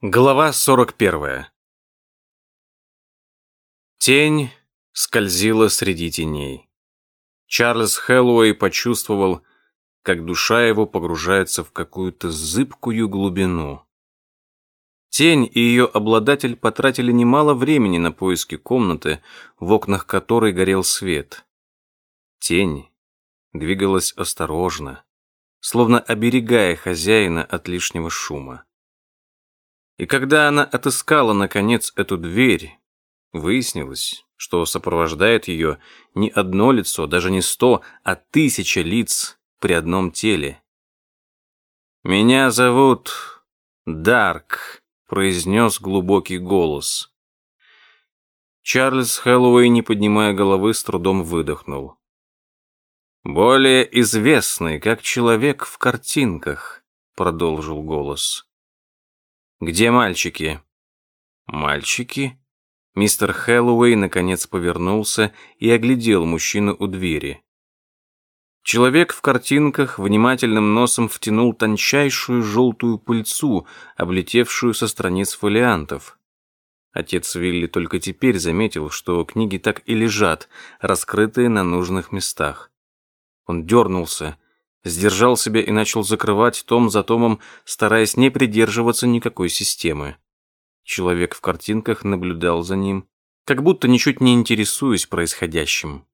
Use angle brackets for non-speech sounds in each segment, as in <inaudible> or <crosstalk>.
Глава 41. Тень скользила среди теней. Чарльз Хэллоуэй почувствовал, как душа его погружается в какую-то зыбкую глубину. Тень и ее обладатель потратили немало времени на поиски комнаты, в окнах которой горел свет. Тень двигалась осторожно, словно оберегая хозяина от лишнего шума. И когда она отыскала, наконец, эту дверь, выяснилось, что сопровождает ее не одно лицо, даже не сто, а тысяча лиц при одном теле. «Меня зовут Дарк», — произнес глубокий голос. Чарльз Хэллоуэй, не поднимая головы, с трудом выдохнул. «Более известный, как человек в картинках», — продолжил голос. «Где мальчики?» «Мальчики?» Мистер Хэллоуэй наконец повернулся и оглядел мужчину у двери. Человек в картинках внимательным носом втянул тончайшую желтую пыльцу, облетевшую со страниц фолиантов. Отец Вилли только теперь заметил, что книги так и лежат, раскрытые на нужных местах. Он дернулся, сдержал себя и начал закрывать том за томом, стараясь не придерживаться никакой системы. Человек в картинках наблюдал за ним, как будто ничуть не интересуясь происходящим.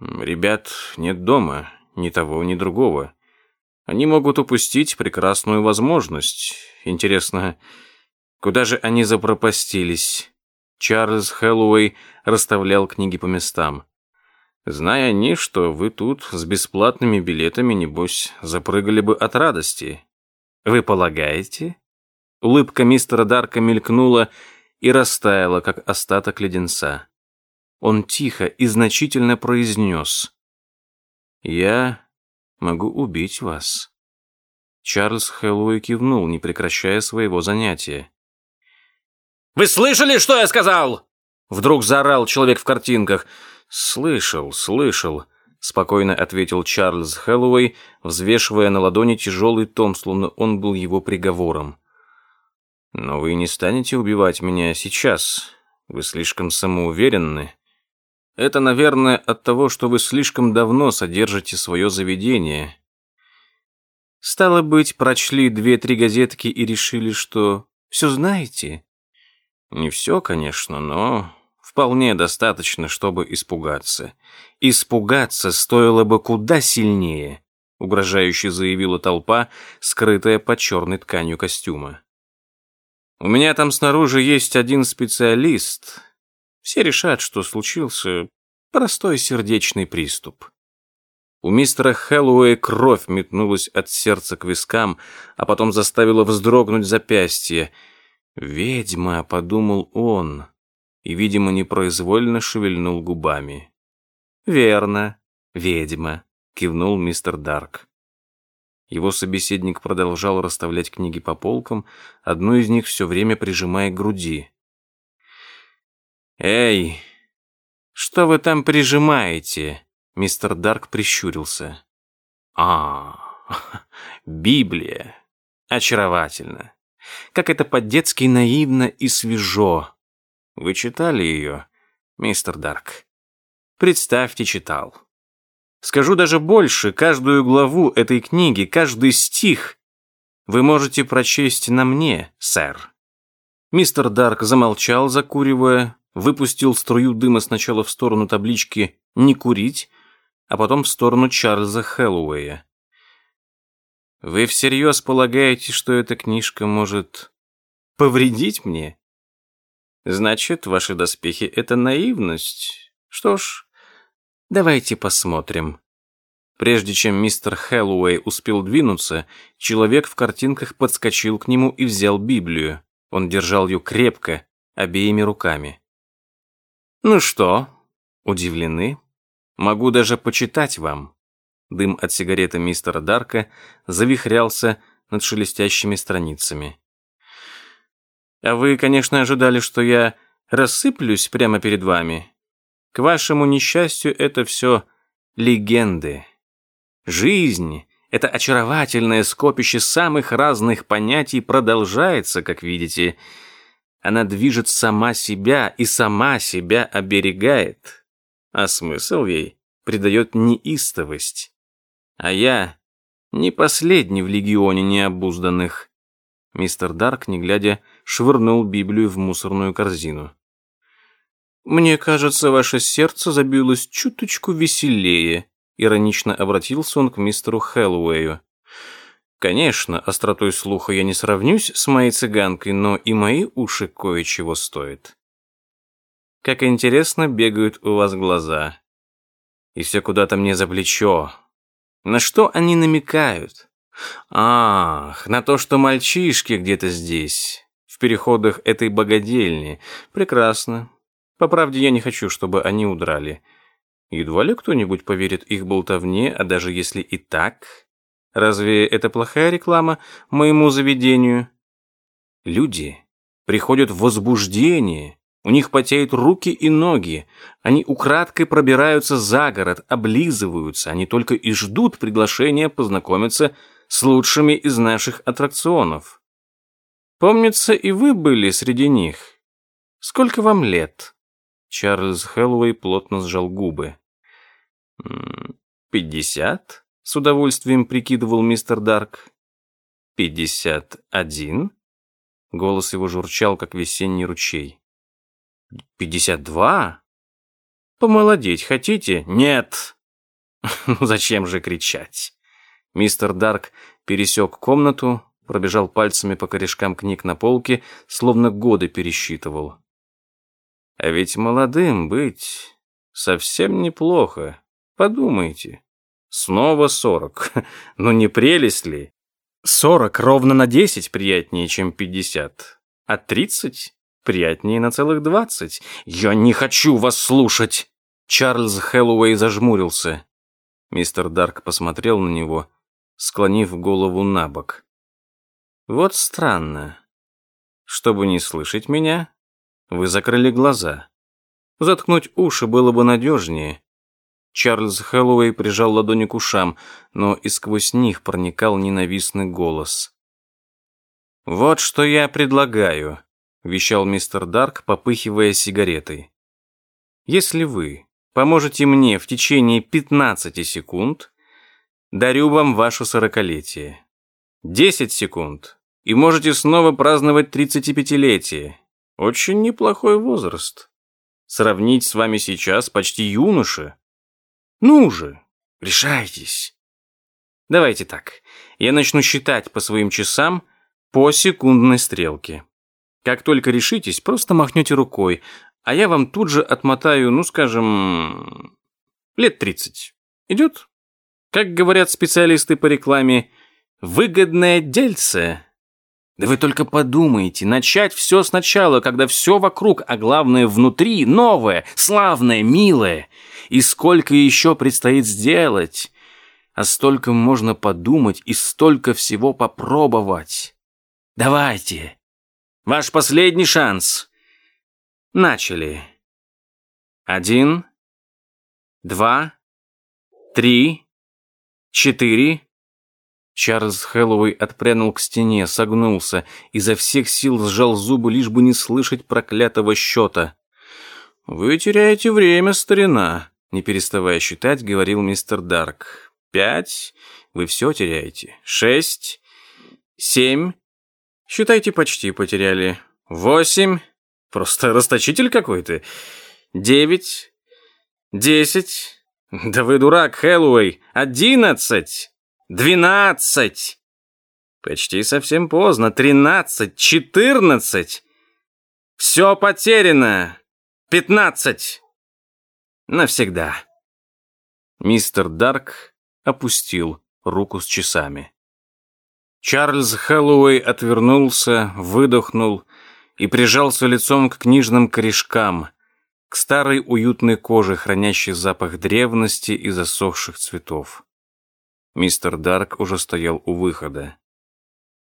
«Ребят нет дома, ни того, ни другого. Они могут упустить прекрасную возможность. Интересно, куда же они запропастились?» Чарльз Хэллоуэй расставлял книги по местам. Зная они, что вы тут с бесплатными билетами, небось, запрыгали бы от радости. Вы полагаете? Улыбка мистера Дарка мелькнула и растаяла, как остаток леденца. Он тихо и значительно произнес. «Я могу убить вас». Чарльз Хэллоуэй кивнул, не прекращая своего занятия. «Вы слышали, что я сказал?» Вдруг заорал человек в картинках – «Слышал, слышал», — спокойно ответил Чарльз Хэллоуэй, взвешивая на ладони тяжелый том, словно он был его приговором. «Но вы не станете убивать меня сейчас. Вы слишком самоуверенны. Это, наверное, от того, что вы слишком давно содержите свое заведение». «Стало быть, прочли две-три газетки и решили, что все знаете?» «Не все, конечно, но вполне достаточно, чтобы испугаться. Испугаться стоило бы куда сильнее, угрожающе заявила толпа, скрытая под черной тканью костюма. У меня там снаружи есть один специалист. Все решат, что случился простой сердечный приступ. У мистера Хэллоуэя кровь метнулась от сердца к вискам, а потом заставила вздрогнуть запястье. «Ведьма», — подумал он, и, видимо, непроизвольно шевельнул губами. «Верно, ведьма», — кивнул мистер Дарк. Его собеседник продолжал расставлять книги по полкам, одну из них все время прижимая к груди. «Эй, что вы там прижимаете?» Мистер Дарк прищурился. «А, <laughs> Библия. Очаровательно. Как это по-детски наивно и свежо. Вы читали ее, мистер Дарк? Представьте, читал. Скажу даже больше, каждую главу этой книги, каждый стих вы можете прочесть на мне, сэр. Мистер Дарк замолчал, закуривая, выпустил струю дыма сначала в сторону таблички «Не курить», а потом в сторону Чарльза Хэллоуэя. «Вы всерьез полагаете, что эта книжка может повредить мне?» Значит, ваши доспехи — это наивность. Что ж, давайте посмотрим. Прежде чем мистер Хэллоуэй успел двинуться, человек в картинках подскочил к нему и взял Библию. Он держал ее крепко, обеими руками. «Ну что, удивлены? Могу даже почитать вам». Дым от сигареты мистера Дарка завихрялся над шелестящими страницами. А вы, конечно, ожидали, что я рассыплюсь прямо перед вами. К вашему несчастью, это все легенды. Жизнь Это очаровательное скопище самых разных понятий продолжается, как видите. Она движет сама себя и сама себя оберегает. А смысл ей придает неистовость. А я не последний в легионе необузданных. Мистер Дарк, не глядя, швырнул Библию в мусорную корзину. «Мне кажется, ваше сердце забилось чуточку веселее», иронично обратился он к мистеру Хэллоуэю. «Конечно, остротой слуха я не сравнюсь с моей цыганкой, но и мои уши кое-чего стоят. Как интересно бегают у вас глаза. И все куда-то мне за плечо. На что они намекают? Ах, на то, что мальчишки где-то здесь, переходах этой богадельни. Прекрасно. По правде, я не хочу, чтобы они удрали. Едва ли кто-нибудь поверит их болтовне, а даже если и так, разве это плохая реклама моему заведению? Люди приходят в возбуждение, у них потеют руки и ноги, они украдкой пробираются за город, облизываются, они только и ждут приглашения познакомиться с лучшими из наших аттракционов. Помнится, и вы были среди них. Сколько вам лет? Чарльз Хэллоуэй плотно сжал губы. «Пятьдесят?» — с удовольствием прикидывал мистер Дарк. «Пятьдесят один?» Голос его журчал, как весенний ручей. «Пятьдесят два?» «Помолодеть хотите?» «Нет!» <laughs> «Ну зачем же кричать?» Мистер Дарк пересек комнату, пробежал пальцами по корешкам книг на полке, словно годы пересчитывал. «А ведь молодым быть совсем неплохо. Подумайте. Снова сорок. <laughs> Ну не прелесть ли? Сорок ровно на десять приятнее, чем пятьдесят. А тридцать приятнее на целых двадцать. Я не хочу вас слушать. Чарльз Хэллоуэй зажмурился. Мистер Дарк посмотрел на него, склонив голову на бок. Вот странно. Чтобы не слышать меня, вы закрыли глаза. Заткнуть уши было бы надежнее. Чарльз Хэллоуэй прижал ладони к ушам, но и сквозь них проникал ненавистный голос. «Вот что я предлагаю», — вещал мистер Дарк, попыхивая сигаретой. «Если вы поможете мне в течение 15 секунд, дарю вам ваше сорокалетие. 10 секунд, и можете снова праздновать 35-летие. Очень неплохой возраст. Сравнить с вами сейчас почти юноша». Ну же, решайтесь. Давайте так. Я начну считать по своим часам по секундной стрелке. Как только решитесь, просто махнете рукой, а я вам тут же отмотаю, ну, скажем, лет 30. Идет? Как говорят специалисты по рекламе, выгодное дельце. Да вы только подумайте, начать все сначала, когда все вокруг, а главное внутри, новое, славное, милое – и сколько еще предстоит сделать. А столько можно подумать и столько всего попробовать. Давайте. Ваш последний шанс. Начали. Один, два, три, четыре. Чарльз Хэллоуэй отпрянул к стене, согнулся, изо всех сил сжал зубы, лишь бы не слышать проклятого счета. «Вы теряете время, старина. Не переставая считать, говорил мистер Дарк. «Пять. Вы все теряете. Шесть. Семь. Считайте, почти потеряли. Восемь. Просто расточитель какой-то. Девять. Десять. Да вы дурак, Хэллоуэй. Одиннадцать. Двенадцать. Почти совсем поздно. Тринадцать. Четырнадцать. Все потеряно. Пятнадцать навсегда. Мистер Дарк опустил руку с часами. Чарльз Хэллоуэй отвернулся, выдохнул и прижался лицом к книжным корешкам, к старой уютной коже, хранящей запах древности и засохших цветов. Мистер Дарк уже стоял у выхода.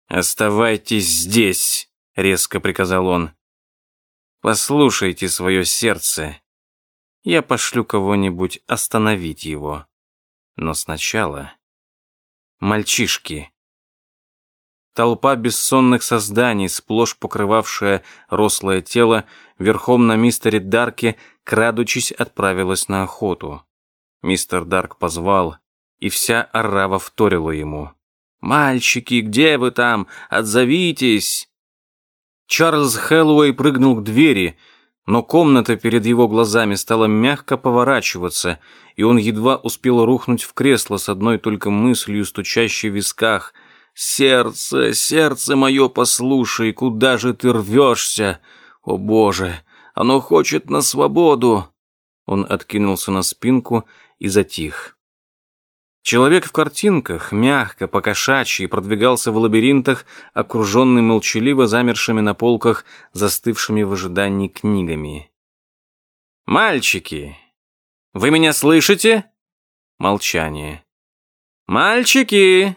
«Оставайтесь здесь», — резко приказал он. «Послушайте свое сердце я пошлю кого-нибудь остановить его. Но сначала Мальчишки. Толпа бессонных созданий, сплошь покрывавшая рослое тело, верхом на мистере Дарке, крадучись, отправилась на охоту. Мистер Дарк позвал, и вся орава вторила ему. «Мальчики, где вы там? Отзовитесь!» Чарльз Хэллоуэй прыгнул к двери, но комната перед его глазами стала мягко поворачиваться, и он едва успел рухнуть в кресло с одной только мыслью, стучащей в висках. «Сердце, сердце мое, послушай, куда же ты рвешься? О, Боже, оно хочет на свободу!» Он откинулся на спинку и затих. Человек в картинках, мягко, покошачьи, продвигался в лабиринтах, окруженный молчаливо замершими на полках, застывшими в ожидании книгами. «Мальчики, вы меня слышите?» Молчание. «Мальчики,